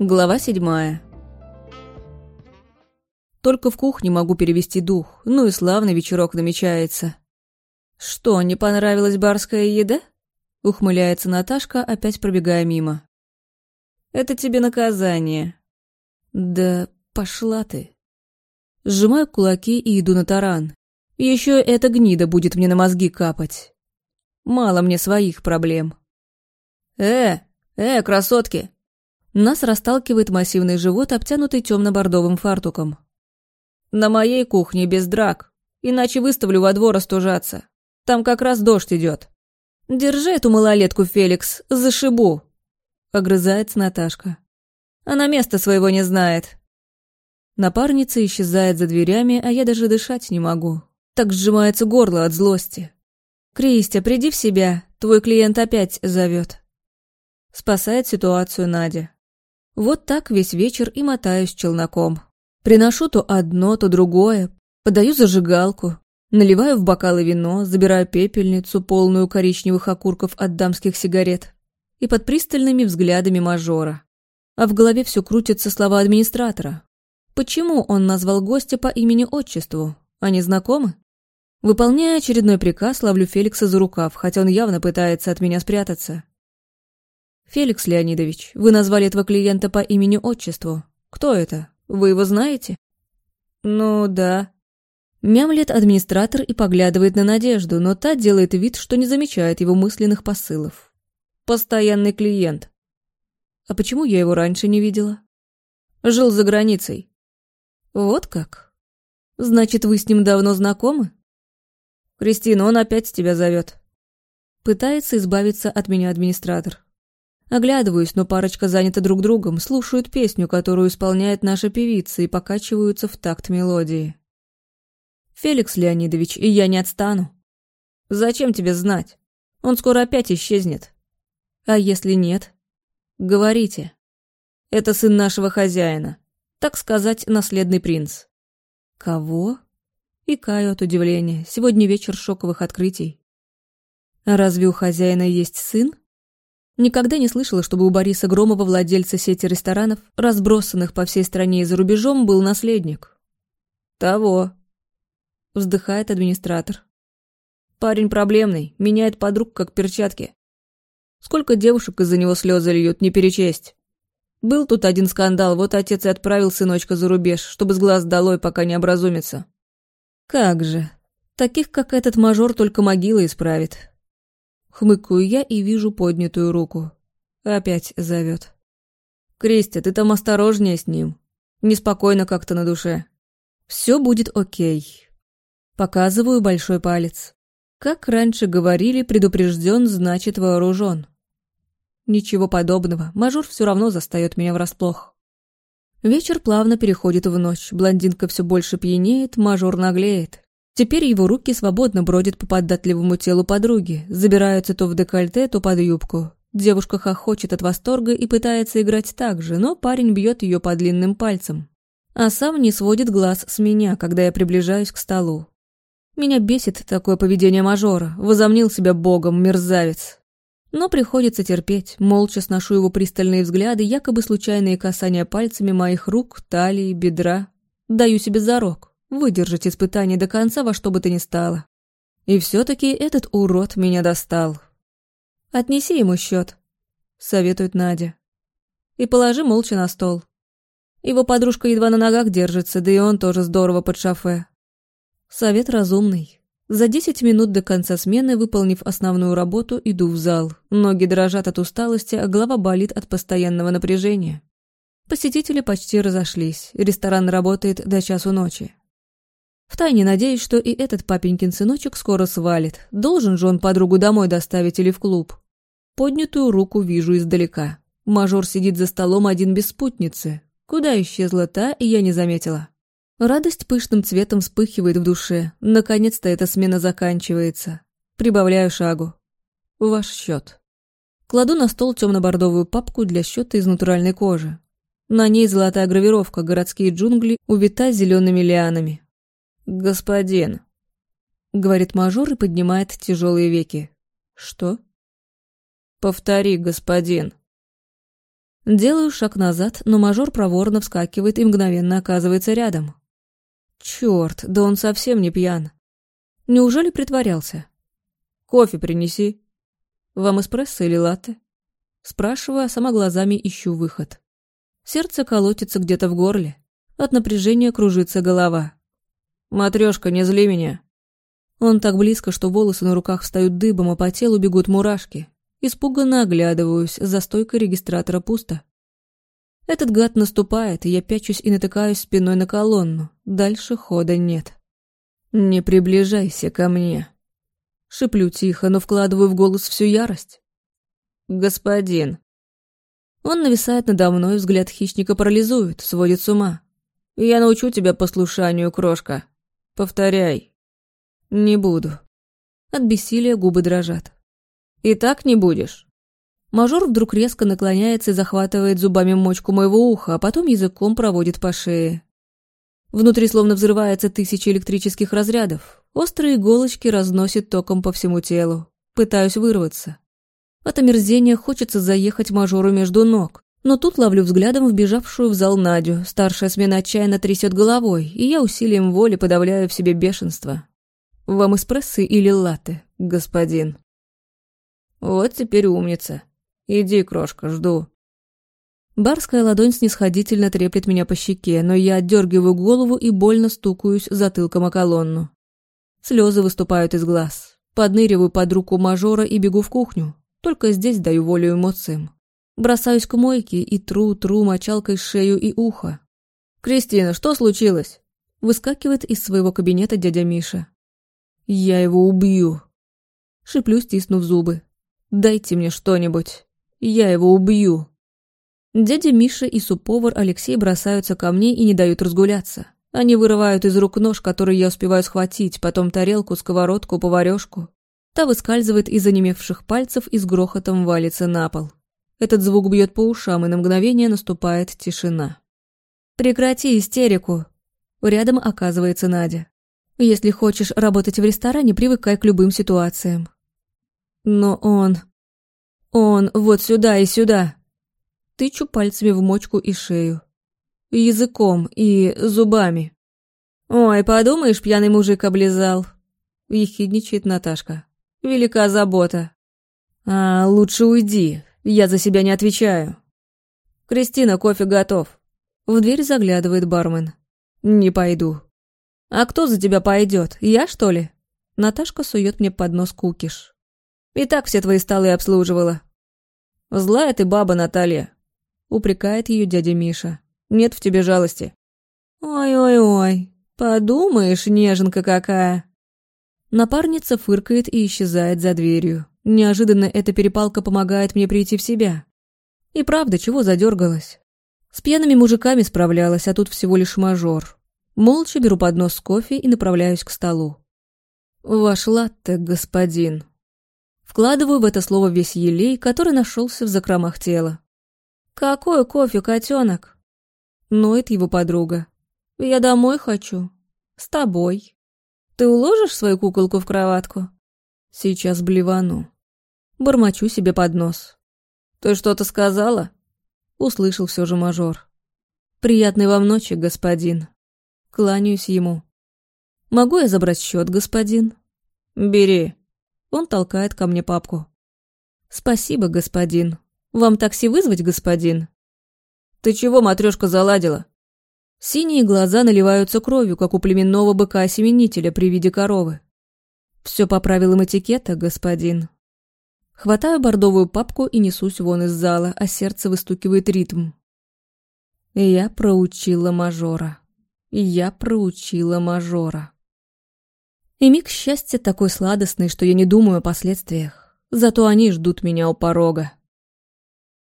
Глава седьмая. Только в кухне могу перевести дух, ну и славный вечерок намечается. Что, не понравилась барская еда? Ухмыляется Наташка, опять пробегая мимо. Это тебе наказание. Да пошла ты. Сжимаю кулаки и иду на таран. Еще эта гнида будет мне на мозги капать. Мало мне своих проблем. Э, э, красотки, нас расталкивает массивный живот, обтянутый темно-бордовым фартуком. «На моей кухне без драк, иначе выставлю во двор остужаться. Там как раз дождь идет. Держи эту малолетку, Феликс, зашибу!» Огрызается Наташка. Она места своего не знает. Напарница исчезает за дверями, а я даже дышать не могу. Так сжимается горло от злости. «Кристи, приди в себя, твой клиент опять зовет. Спасает ситуацию Надя. Вот так весь вечер и мотаюсь челноком. Приношу то одно, то другое, подаю зажигалку, наливаю в бокалы вино, забираю пепельницу, полную коричневых окурков от дамских сигарет, и под пристальными взглядами мажора. А в голове все крутятся слова администратора. Почему он назвал гостя по имени-отчеству? Они знакомы? Выполняя очередной приказ, ловлю Феликса за рукав, хотя он явно пытается от меня спрятаться. «Феликс Леонидович, вы назвали этого клиента по имени-отчеству. Кто это? Вы его знаете?» «Ну, да». Мямлет администратор и поглядывает на Надежду, но та делает вид, что не замечает его мысленных посылов. «Постоянный клиент». «А почему я его раньше не видела?» «Жил за границей». «Вот как? Значит, вы с ним давно знакомы?» «Кристина, он опять тебя зовет». Пытается избавиться от меня администратор. Оглядываюсь, но парочка занята друг другом, слушают песню, которую исполняет наша певица, и покачиваются в такт мелодии. «Феликс Леонидович, и я не отстану». «Зачем тебе знать? Он скоро опять исчезнет». «А если нет?» «Говорите». «Это сын нашего хозяина. Так сказать, наследный принц». «Кого?» И каю от удивления. Сегодня вечер шоковых открытий. «А разве у хозяина есть сын?» Никогда не слышала, чтобы у Бориса Громова, владельца сети ресторанов, разбросанных по всей стране и за рубежом, был наследник. «Того», — вздыхает администратор. «Парень проблемный, меняет подруг как перчатки. Сколько девушек из-за него слезы льют, не перечесть. Был тут один скандал, вот отец и отправил сыночка за рубеж, чтобы с глаз долой, пока не образумится. Как же, таких, как этот мажор, только могила исправит. Хмыкаю я и вижу поднятую руку. Опять зовет. «Кристи, ты там осторожнее с ним. Неспокойно как-то на душе. Все будет окей». Показываю большой палец. Как раньше говорили, предупрежден, значит вооружен. Ничего подобного, мажор все равно застает меня врасплох. Вечер плавно переходит в ночь, блондинка все больше пьянеет, мажор наглеет. Теперь его руки свободно бродят по податливому телу подруги, забираются то в декольте, то под юбку. Девушка хохочет от восторга и пытается играть так же, но парень бьет ее по длинным пальцам. А сам не сводит глаз с меня, когда я приближаюсь к столу. Меня бесит такое поведение мажора, возомнил себя богом, мерзавец. Но приходится терпеть, молча сношу его пристальные взгляды, якобы случайные касания пальцами моих рук, талии, бедра. Даю себе зарок выдержать испытание до конца во что бы то ни стало. И все-таки этот урод меня достал. «Отнеси ему счет», — советует Надя. «И положи молча на стол. Его подружка едва на ногах держится, да и он тоже здорово под шофе». Совет разумный. За десять минут до конца смены, выполнив основную работу, иду в зал. Ноги дрожат от усталости, а голова болит от постоянного напряжения. Посетители почти разошлись. Ресторан работает до часу ночи. Втайне надеюсь, что и этот папенькин сыночек скоро свалит. Должен же он подругу домой доставить или в клуб. Поднятую руку вижу издалека. Мажор сидит за столом один без спутницы. Куда исчезла та, и я не заметила. Радость пышным цветом вспыхивает в душе. Наконец-то эта смена заканчивается. Прибавляю шагу. Ваш счет. Кладу на стол темно-бордовую папку для счета из натуральной кожи. На ней золотая гравировка «Городские джунгли» увита зелеными лианами. «Господин», — говорит мажор и поднимает тяжелые веки. «Что?» «Повтори, господин». Делаю шаг назад, но мажор проворно вскакивает и мгновенно оказывается рядом. Черт, да он совсем не пьян. Неужели притворялся? Кофе принеси. Вам эспрессо или латте? Спрашиваю, а сама глазами ищу выход. Сердце колотится где-то в горле. От напряжения кружится голова. «Матрешка, не зли меня!» Он так близко, что волосы на руках встают дыбом, а по телу бегут мурашки. Испуганно оглядываюсь, за стойкой регистратора пусто. Этот гад наступает, и я пячусь и натыкаюсь спиной на колонну. Дальше хода нет. «Не приближайся ко мне!» Шиплю тихо, но вкладываю в голос всю ярость. «Господин!» Он нависает надо мной, взгляд хищника парализует, сводит с ума. «Я научу тебя послушанию, крошка. Повторяй». «Не буду». От бессилия губы дрожат. «И так не будешь?» Мажор вдруг резко наклоняется и захватывает зубами мочку моего уха, а потом языком проводит по шее. Внутри словно взрывается тысячи электрических разрядов. Острые иголочки разносят током по всему телу. Пытаюсь вырваться. От омерзения хочется заехать мажору между ног. Но тут ловлю взглядом вбежавшую в зал Надю. Старшая смена отчаянно трясет головой, и я усилием воли подавляю в себе бешенство. «Вам эспрессо или латте, господин?» «Вот теперь умница. Иди, крошка, жду». Барская ладонь снисходительно треплет меня по щеке, но я отдергиваю голову и больно стукаюсь затылком о колонну. Слезы выступают из глаз. Подныриваю под руку мажора и бегу в кухню. Только здесь даю волю эмоциям. Бросаюсь к мойке и тру-тру мочалкой шею и ухо. «Кристина, что случилось?» Выскакивает из своего кабинета дядя Миша. «Я его убью!» Шиплю, стиснув зубы. «Дайте мне что-нибудь. Я его убью!» Дядя Миша и суповар Алексей бросаются ко мне и не дают разгуляться. Они вырывают из рук нож, который я успеваю схватить, потом тарелку, сковородку, поварешку. Та выскальзывает из онемевших пальцев и с грохотом валится на пол. Этот звук бьет по ушам, и на мгновение наступает тишина. «Прекрати истерику!» Рядом оказывается Надя. «Если хочешь работать в ресторане, привыкай к любым ситуациям». «Но он... он вот сюда и сюда!» Тычу пальцами в мочку и шею. Языком и зубами. «Ой, подумаешь, пьяный мужик облизал!» Ехидничает Наташка. Велика забота. А, лучше уйди, я за себя не отвечаю. Кристина, кофе готов. В дверь заглядывает бармен. Не пойду. А кто за тебя пойдет? Я, что ли? Наташка сует мне под нос кукиш. И так все твои столы обслуживала. Злая ты баба, Наталья. Упрекает ее дядя Миша. Нет в тебе жалости. Ой-ой-ой, подумаешь, неженка какая. Напарница фыркает и исчезает за дверью. Неожиданно эта перепалка помогает мне прийти в себя. И правда, чего задергалась? С пьяными мужиками справлялась, а тут всего лишь мажор. Молча беру поднос с кофе и направляюсь к столу. «Ваш латте, господин». Вкладываю в это слово весь елей, который нашелся в закромах тела. «Какой кофе, котенок?» Ноет его подруга. «Я домой хочу. С тобой». Ты уложишь свою куколку в кроватку? Сейчас блевану. Бормочу себе под нос. Ты что-то сказала? Услышал все же мажор. Приятной вам ночи, господин. Кланяюсь ему. Могу я забрать счет, господин? Бери. Он толкает ко мне папку. Спасибо, господин. Вам такси вызвать, господин? Ты чего, матрешка, заладила? Синие глаза наливаются кровью, как у племенного быка-осеменителя при виде коровы. Все по правилам этикета, господин. Хватаю бордовую папку и несусь вон из зала, а сердце выстукивает ритм. Я проучила мажора. Я проучила мажора. И миг счастья такой сладостный, что я не думаю о последствиях. Зато они ждут меня у порога.